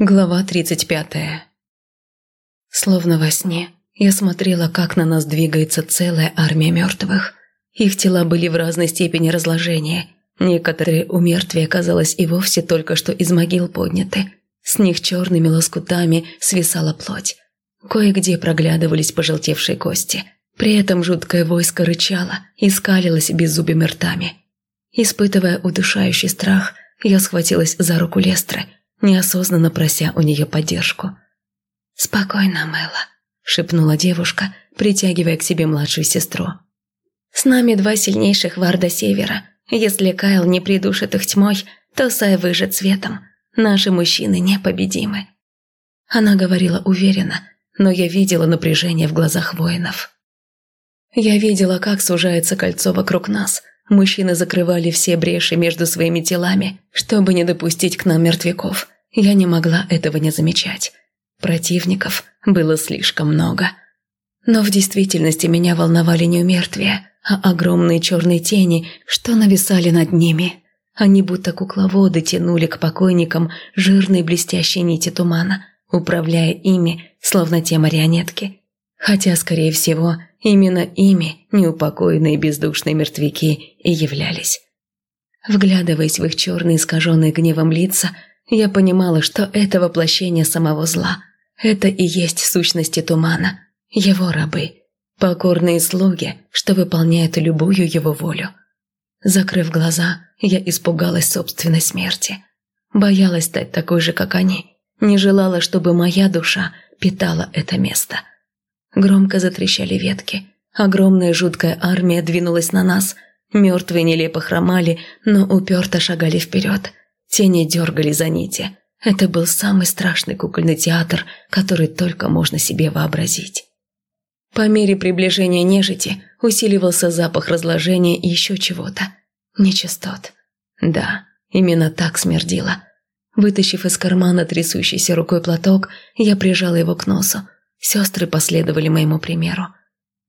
Глава 35. Словно во сне, я смотрела, как на нас двигается целая армия мертвых. Их тела были в разной степени разложения. Некоторые у мертвия, казалось, и вовсе только что из могил подняты. С них черными лоскутами свисала плоть. Кое-где проглядывались пожелтевшие кости. При этом жуткое войско рычало и скалилось беззубыми ртами. Испытывая удушающий страх, я схватилась за руку Лестры – неосознанно прося у нее поддержку. «Спокойно, Мэла», – шепнула девушка, притягивая к себе младшую сестру. «С нами два сильнейших варда Севера. Если Кайл не придушит их тьмой, то Сай выжжет светом. Наши мужчины непобедимы». Она говорила уверенно, но я видела напряжение в глазах воинов. Я видела, как сужается кольцо вокруг нас – Мужчины закрывали все бреши между своими телами, чтобы не допустить к нам мертвяков. Я не могла этого не замечать. Противников было слишком много. Но в действительности меня волновали не умертвия, а огромные черные тени, что нависали над ними. Они будто кукловоды тянули к покойникам жирные блестящие нити тумана, управляя ими, словно те марионетки. Хотя, скорее всего, Именно ими неупокоенные бездушные мертвяки и являлись. Вглядываясь в их черные искаженные гневом лица, я понимала, что это воплощение самого зла. Это и есть сущности тумана, его рабы, покорные слуги, что выполняют любую его волю. Закрыв глаза, я испугалась собственной смерти. Боялась стать такой же, как они. Не желала, чтобы моя душа питала это место. Громко затрещали ветки. Огромная жуткая армия двинулась на нас. Мертвые нелепо хромали, но уперто шагали вперед. Тени дергали за нити. Это был самый страшный кукольный театр, который только можно себе вообразить. По мере приближения нежити усиливался запах разложения и еще чего-то. Нечистот. Да, именно так смердило. Вытащив из кармана трясущийся рукой платок, я прижала его к носу. Сестры последовали моему примеру.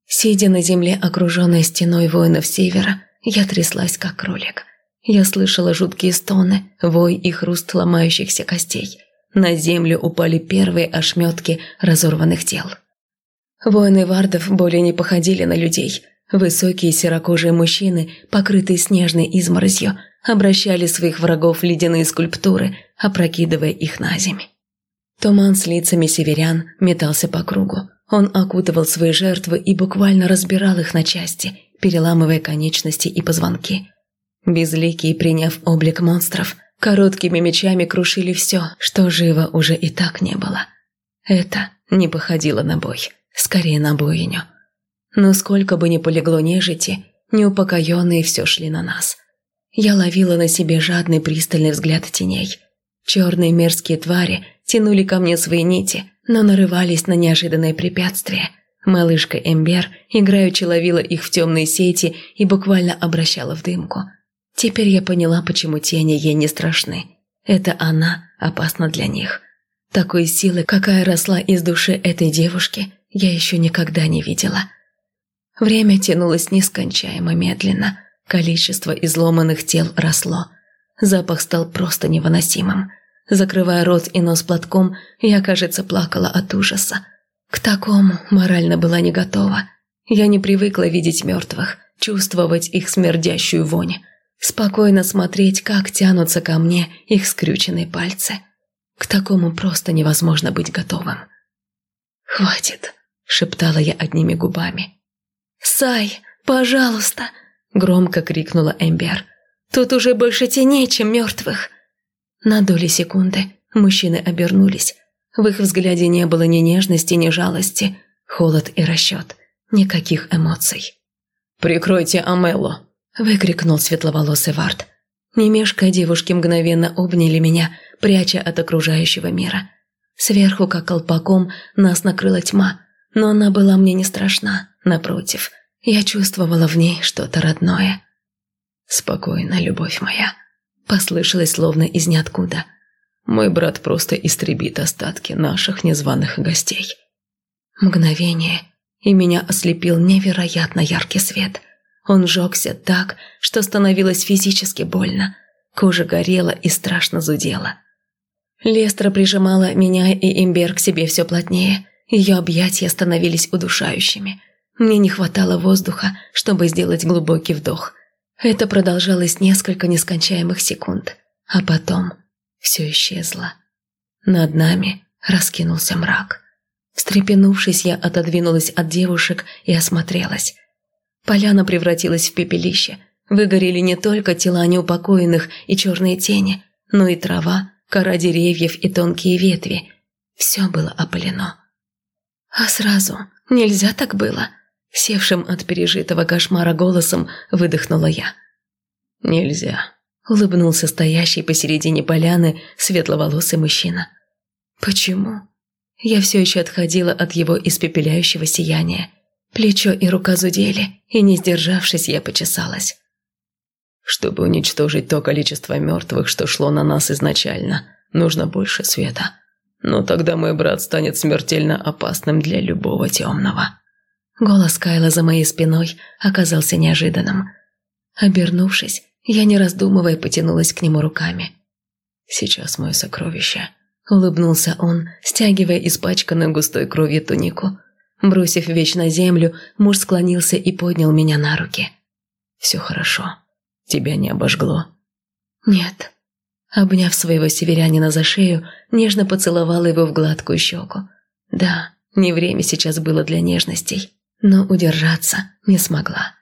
Сидя на земле, окруженной стеной воинов севера, я тряслась, как кролик. Я слышала жуткие стоны, вой и хруст ломающихся костей. На землю упали первые ошметки разорванных тел. Воины вардов более не походили на людей. Высокие серокожие мужчины, покрытые снежной изморозью, обращали своих врагов в ледяные скульптуры, опрокидывая их на землю. Туман с лицами северян метался по кругу. Он окутывал свои жертвы и буквально разбирал их на части, переламывая конечности и позвонки. Безликие, приняв облик монстров, короткими мечами крушили все, что живо уже и так не было. Это не походило на бой, скорее на бойню. Но сколько бы ни полегло нежити, неупокоенные все шли на нас. Я ловила на себе жадный пристальный взгляд теней. Черные мерзкие твари – тянули ко мне свои нити, но нарывались на неожиданные препятствия. Малышка Эмбер играючи ловила их в темные сети и буквально обращала в дымку. Теперь я поняла, почему тени ей не страшны. Это она опасна для них. Такой силы, какая росла из души этой девушки, я еще никогда не видела. Время тянулось нескончаемо медленно. Количество изломанных тел росло. Запах стал просто невыносимым. Закрывая рот и нос платком, я, кажется, плакала от ужаса. К такому морально была не готова. Я не привыкла видеть мертвых, чувствовать их смердящую вонь, спокойно смотреть, как тянутся ко мне их скрюченные пальцы. К такому просто невозможно быть готовым. «Хватит», – шептала я одними губами. «Сай, пожалуйста!» – громко крикнула Эмбер. «Тут уже больше теней, чем мертвых!» На доли секунды мужчины обернулись. В их взгляде не было ни нежности, ни жалости, холод и расчет. Никаких эмоций. «Прикройте Амелло!» – выкрикнул светловолосый Вард. Не мешкая, девушки мгновенно обняли меня, пряча от окружающего мира. Сверху, как колпаком, нас накрыла тьма, но она была мне не страшна, напротив. Я чувствовала в ней что-то родное. «Спокойно, любовь моя», Послышалось словно из ниоткуда. Мой брат просто истребит остатки наших незваных гостей. Мгновение, и меня ослепил невероятно яркий свет. Он жегся так, что становилось физически больно. Кожа горела и страшно зудела. Лестра прижимала меня и Имбер к себе все плотнее. Ее объятия становились удушающими. Мне не хватало воздуха, чтобы сделать глубокий вдох. Это продолжалось несколько нескончаемых секунд. А потом все исчезло. Над нами раскинулся мрак. Встрепенувшись, я отодвинулась от девушек и осмотрелась. Поляна превратилась в пепелище. Выгорели не только тела неупокоенных и черные тени, но и трава, кора деревьев и тонкие ветви. Все было опалено. А сразу нельзя так было. Севшим от пережитого кошмара голосом выдохнула я. «Нельзя», – улыбнулся стоящий посередине поляны светловолосый мужчина. «Почему?» Я все еще отходила от его испепеляющего сияния. Плечо и рука зудели, и, не сдержавшись, я почесалась чтобы уничтожить то количество мертвых, что шло на нас изначально. Нужно больше света. Но тогда мой брат станет смертельно опасным для любого темного». Голос Кайла за моей спиной оказался неожиданным. Обернувшись, я не раздумывая потянулась к нему руками. «Сейчас мое сокровище», — улыбнулся он, стягивая испачканную густой кровью тунику. Бросив вещь на землю, муж склонился и поднял меня на руки. «Все хорошо. Тебя не обожгло?» «Нет». Обняв своего северянина за шею, нежно поцеловала его в гладкую щеку. Да, не время сейчас было для нежностей, но удержаться не смогла.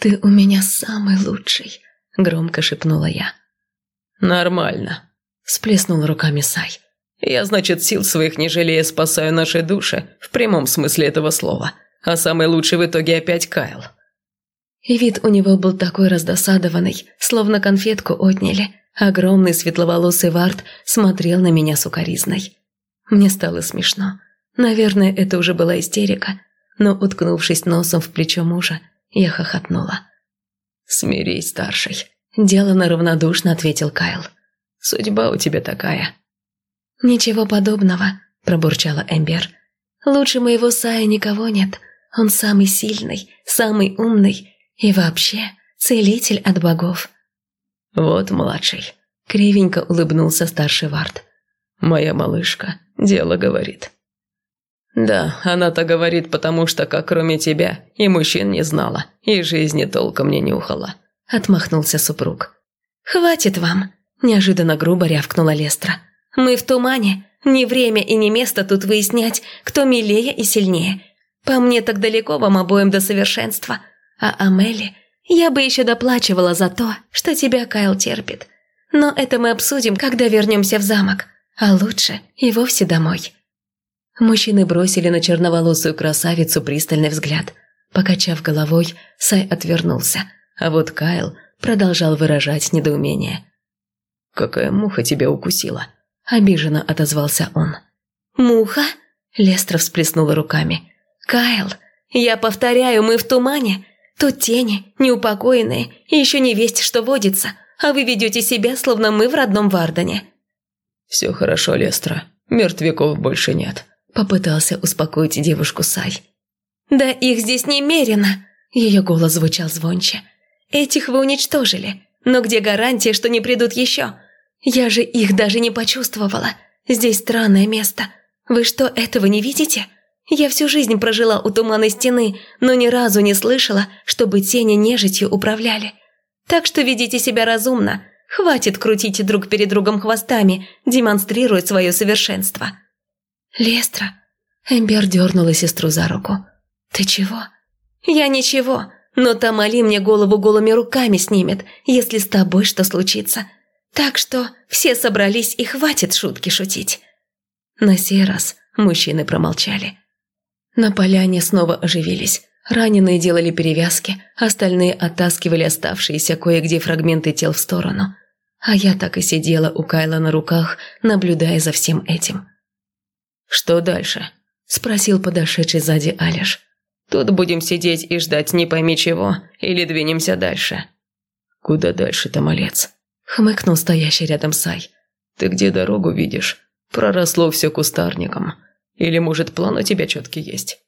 «Ты у меня самый лучший», — громко шепнула я. «Нормально», — сплеснул руками Сай. «Я, значит, сил своих не жалея спасаю наши души, в прямом смысле этого слова. А самый лучший в итоге опять Кайл». И вид у него был такой раздосадованный, словно конфетку отняли. Огромный светловолосый Вард смотрел на меня сукоризной. Мне стало смешно. Наверное, это уже была истерика, но, уткнувшись носом в плечо мужа, я хохотнула. «Смирись, старший», – делано равнодушно ответил Кайл. «Судьба у тебя такая». «Ничего подобного», – пробурчала Эмбер. «Лучше моего Сая никого нет. Он самый сильный, самый умный и вообще, целитель от богов. Вот младший. Кривенько улыбнулся старший Вард. Моя малышка дело говорит. Да, она-то говорит, потому что, как кроме тебя, и мужчин не знала, и жизни толком не нюхала. Отмахнулся супруг. «Хватит вам!» – неожиданно грубо рявкнула Лестра. «Мы в тумане. Не время и не место тут выяснять, кто милее и сильнее. По мне так далеко вам обоим до совершенства. А Амели, я бы еще доплачивала за то, что тебя Кайл терпит. Но это мы обсудим, когда вернемся в замок. А лучше и вовсе домой». Мужчины бросили на черноволосую красавицу пристальный взгляд. Покачав головой, Сай отвернулся, а вот Кайл продолжал выражать недоумение. «Какая муха тебя укусила?» – обиженно отозвался он. «Муха?» – Лестра всплеснула руками. «Кайл, я повторяю, мы в тумане. Тут тени, неупокоенные, и еще не весть, что водится, а вы ведете себя, словно мы в родном Вардане». «Все хорошо, Лестра. Мертвяков больше нет», – попытался успокоить девушку Сай. «Да их здесь немерено!» – ее голос звучал звонче. «Этих вы уничтожили, но где гарантия, что не придут еще? Я же их даже не почувствовала. Здесь странное место. Вы что, этого не видите?» Я всю жизнь прожила у туманной стены, но ни разу не слышала, чтобы тени нежитью управляли. Так что ведите себя разумно. Хватит крутить друг перед другом хвостами, демонстрируя свое совершенство. Лестра. Эмбер дернула сестру за руку. Ты чего? Я ничего, но Тамали мне голову голыми руками снимет, если с тобой что случится. Так что все собрались и хватит шутки шутить. На сей раз мужчины промолчали. На поляне снова оживились. Раненые делали перевязки, остальные оттаскивали оставшиеся кое-где фрагменты тел в сторону. А я так и сидела у Кайла на руках, наблюдая за всем этим. «Что дальше?» – спросил подошедший сзади Алиш. «Тут будем сидеть и ждать не пойми чего, или двинемся дальше?» «Куда дальше-то, малец?» – хмыкнул стоящий рядом Сай. «Ты где дорогу видишь? Проросло все кустарником». Или, может, план у тебя четкий есть?»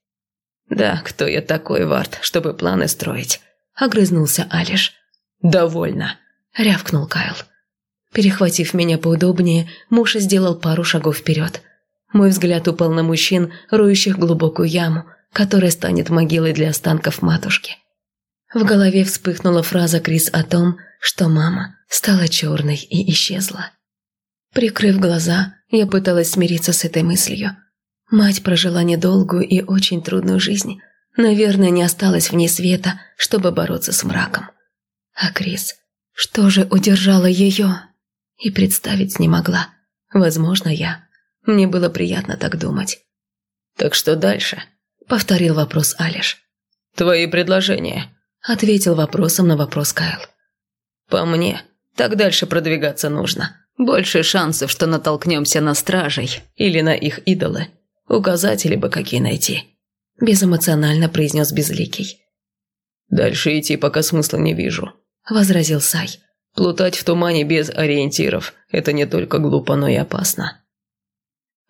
«Да, кто я такой, Вард, чтобы планы строить?» – огрызнулся Алиш. «Довольно», – рявкнул Кайл. Перехватив меня поудобнее, муж сделал пару шагов вперед. Мой взгляд упал на мужчин, роющих глубокую яму, которая станет могилой для останков матушки. В голове вспыхнула фраза Крис о том, что мама стала черной и исчезла. Прикрыв глаза, я пыталась смириться с этой мыслью. Мать прожила недолгую и очень трудную жизнь. Наверное, не осталось в ней света, чтобы бороться с мраком. А Крис, что же удержало ее? И представить не могла. Возможно, я. Мне было приятно так думать. «Так что дальше?» – повторил вопрос Алиш. «Твои предложения», – ответил вопросом на вопрос Кайл. «По мне, так дальше продвигаться нужно. Больше шансов, что натолкнемся на стражей или на их идолы. Указатели бы какие найти», – безэмоционально произнес Безликий. «Дальше идти пока смысла не вижу», – возразил Сай. «Плутать в тумане без ориентиров – это не только глупо, но и опасно».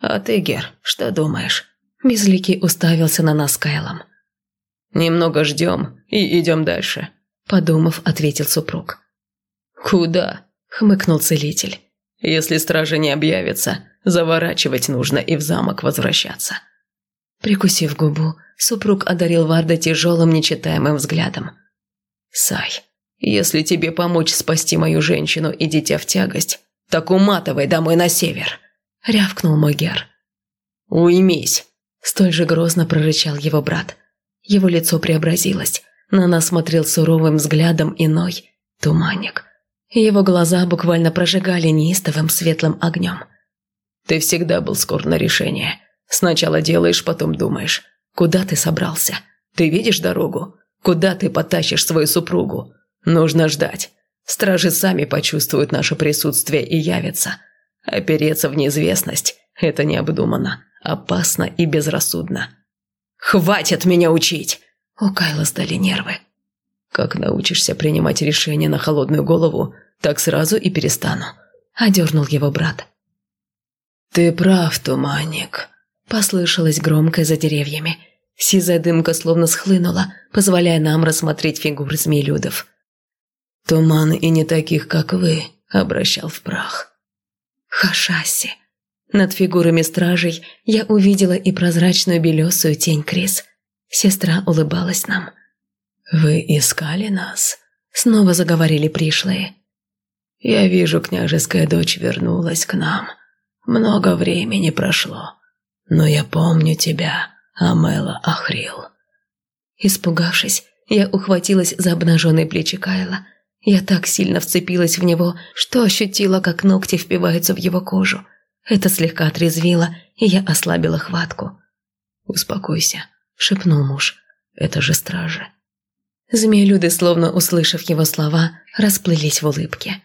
«А ты, Гер, что думаешь?» Безликий уставился на нас Кайлом. «Немного ждем и идем дальше», – подумав, ответил супруг. «Куда?» – хмыкнул целитель. «Если стражи не объявятся, заворачивать нужно и в замок возвращаться». Прикусив губу, супруг одарил Варда тяжелым нечитаемым взглядом. «Сай, если тебе помочь спасти мою женщину и дитя в тягость, так уматывай домой на север», – рявкнул мой. «Уймись», – столь же грозно прорычал его брат. Его лицо преобразилось. На нас смотрел суровым взглядом иной туманник. Его глаза буквально прожигали неистовым светлым огнем. «Ты всегда был скор на решение. Сначала делаешь, потом думаешь. Куда ты собрался? Ты видишь дорогу? Куда ты потащишь свою супругу? Нужно ждать. Стражи сами почувствуют наше присутствие и явятся. Опереться в неизвестность – это необдуманно, опасно и безрассудно. «Хватит меня учить!» У Кайла стали нервы. «Как научишься принимать решения на холодную голову, так сразу и перестану», – одернул его брат. «Ты прав, туманник», – послышалось громко за деревьями. Сизая дымка словно схлынула, позволяя нам рассмотреть фигуры змеелюдов. «Туман и не таких, как вы», – обращал в прах. «Хашаси», над фигурами стражей я увидела и прозрачную белесую тень Крис. Сестра улыбалась нам. «Вы искали нас?» Снова заговорили пришлые. «Я вижу, княжеская дочь вернулась к нам. Много времени прошло. Но я помню тебя, Амела Ахрил». Испугавшись, я ухватилась за обнаженные плечи Кайла. Я так сильно вцепилась в него, что ощутила, как ногти впиваются в его кожу. Это слегка отрезвило, и я ослабила хватку. «Успокойся», — шепнул муж. «Это же стражи». Змеелюды, словно услышав его слова, расплылись в улыбке.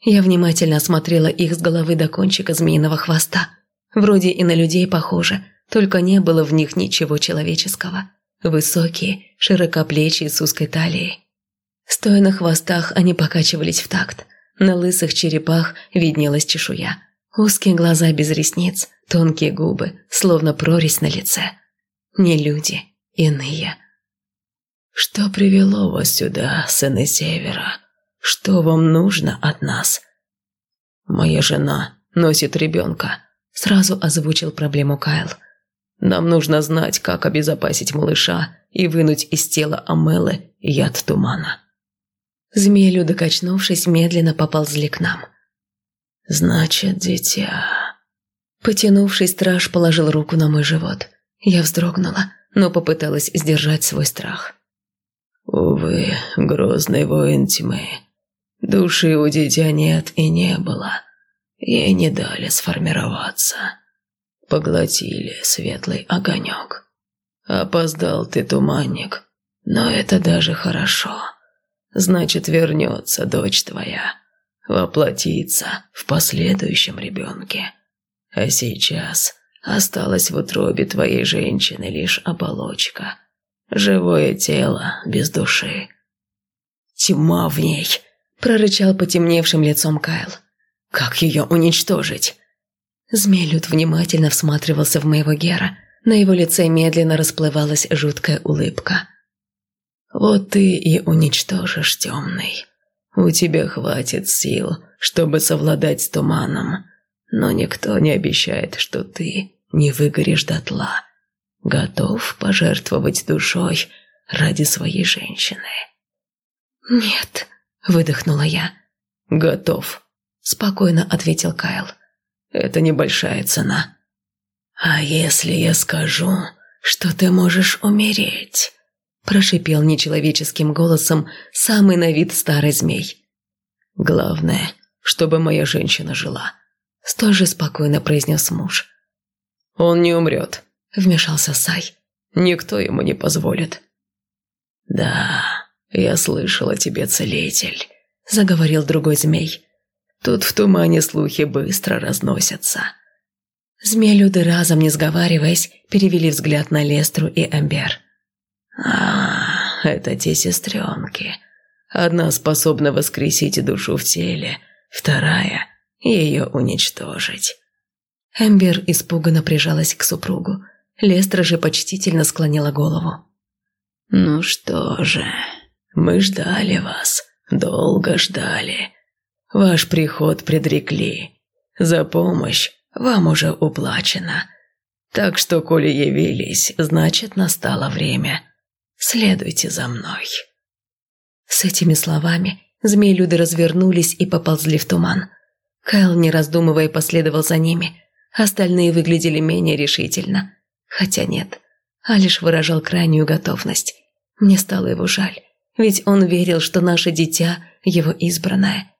Я внимательно осмотрела их с головы до кончика змеиного хвоста. Вроде и на людей похоже, только не было в них ничего человеческого. Высокие, широкоплечие с узкой талией. Стоя на хвостах, они покачивались в такт. На лысых черепах виднелась чешуя. Узкие глаза без ресниц, тонкие губы, словно прорезь на лице. Не люди, иные. «Что привело вас сюда, сыны Севера? Что вам нужно от нас?» «Моя жена носит ребенка», – сразу озвучил проблему Кайл. «Нам нужно знать, как обезопасить малыша и вынуть из тела Амелы яд тумана». Змеи, докачнувшись, медленно поползли к нам – «Значит, дитя...» Потянувший страж положил руку на мой живот. Я вздрогнула, но попыталась сдержать свой страх. «Увы, грозный воин тьмы. Души у дитя нет и не было. Ей не дали сформироваться. Поглотили светлый огонек. Опоздал ты, туманник, но это даже хорошо. Значит, вернется дочь твоя» воплотиться в последующем ребенке. А сейчас осталась в утробе твоей женщины лишь оболочка. Живое тело без души. «Тьма в ней!» – прорычал потемневшим лицом Кайл. «Как ее уничтожить?» Змейлют внимательно всматривался в моего Гера. На его лице медленно расплывалась жуткая улыбка. «Вот ты и уничтожишь темный. У тебя хватит сил, чтобы совладать с туманом. Но никто не обещает, что ты не выгоришь дотла. Готов пожертвовать душой ради своей женщины?» «Нет», – выдохнула я. «Готов», – спокойно ответил Кайл. «Это небольшая цена». «А если я скажу, что ты можешь умереть?» – прошипел нечеловеческим голосом самый на вид старый змей. «Главное, чтобы моя женщина жила», – столь же спокойно произнес муж. «Он не умрет», – вмешался Сай. «Никто ему не позволит». «Да, я слышал о тебе, целитель», – заговорил другой змей. «Тут в тумане слухи быстро разносятся». Змеи-люды разом, не сговариваясь, перевели взгляд на Лестру и Эмбер. «А, это те сестренки. Одна способна воскресить душу в теле, вторая – ее уничтожить». Эмбер испуганно прижалась к супругу. Лестра же почтительно склонила голову. «Ну что же, мы ждали вас, долго ждали. Ваш приход предрекли. За помощь вам уже уплачено. Так что, коли явились, значит, настало время. Следуйте за мной». С этими словами змеи-люды развернулись и поползли в туман. Кайл, не раздумывая, последовал за ними. Остальные выглядели менее решительно. Хотя нет, Алиш выражал крайнюю готовность. Мне стало его жаль, ведь он верил, что наше дитя – его избранное.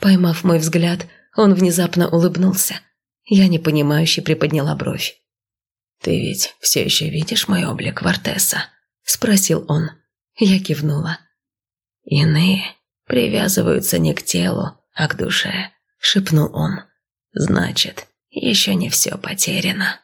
Поймав мой взгляд, он внезапно улыбнулся – я непонимающе приподняла бровь. «Ты ведь все еще видишь мой облик Вартеса?» – спросил он. Я кивнула. «Иные привязываются не к телу, а к душе», – шепнул он. «Значит, еще не все потеряно».